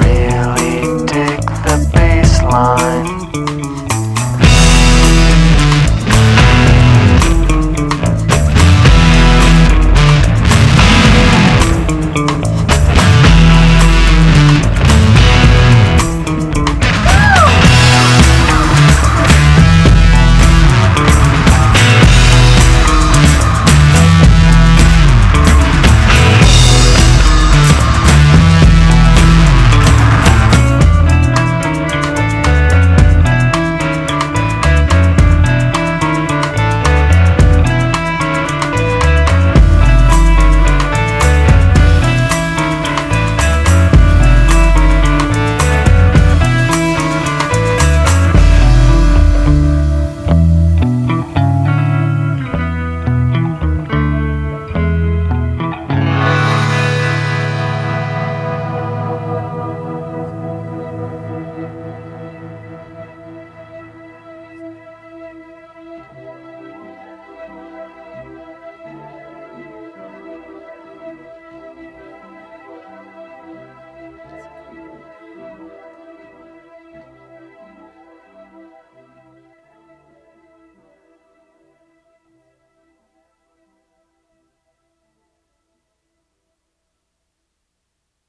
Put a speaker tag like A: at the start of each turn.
A: really dig the bass line.